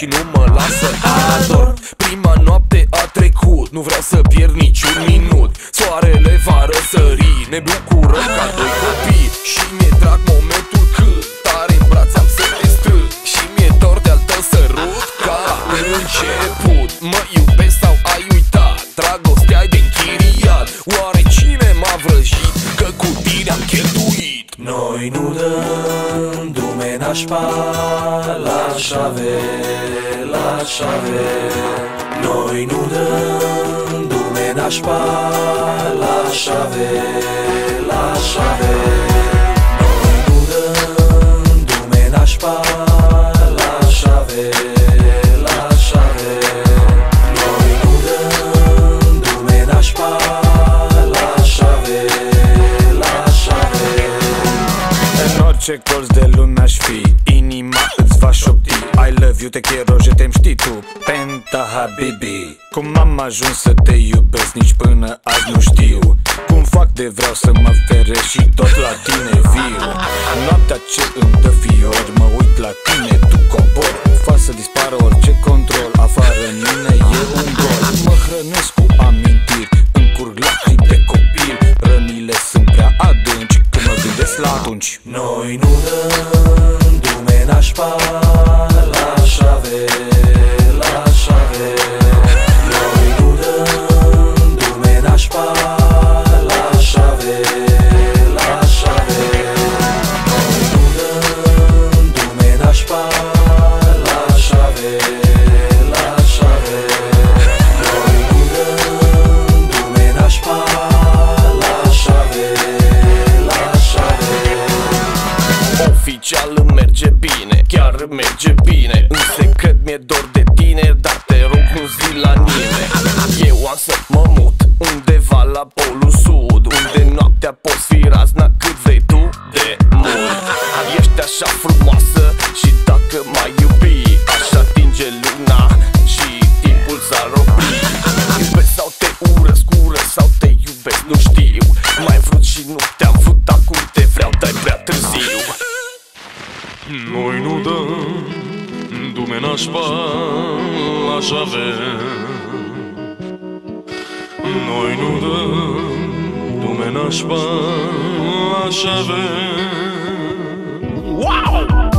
Și nu mă lasă ador. Prima noapte a trecut Nu vreau să pierd niciun minut. Soarele va răsări Ne bucurăm ca doi copii. Și mi-e drag momentul când Tare în braț am să te strâng. Și mi-e dor de-al tău sărut Ca început. Mă iubesc sau ai uitat Dragostea de închiriat. Oare cine m-a vrăjit Că cu tine am cheltuit? Noi nu dăm השפעה לשווה, לשווה. נוי נודן, דומן השפעה לשווה, לשווה. De lume aș fi Inima îți va șopti. I love you, te quiero, je te știi tu. Penta Habibi. Cum am ajuns să te iubesc Nici până azi nu știu. Cum fac de vreau să mă fere Și tot la tine viu. Noaptea ce îmi dă fior Mă uit la Oficial îmi merge bine, chiar îmi merge bine. În secret mi-e dor de tine, dar te rog nu zi la nimeni. Eu am să mă mut undeva la polul sud Unde noaptea poți fi razna cât vrei tu de mult. Ești așa frumoasă espalha saber Noi nu dăm lume n-aș saber Uau!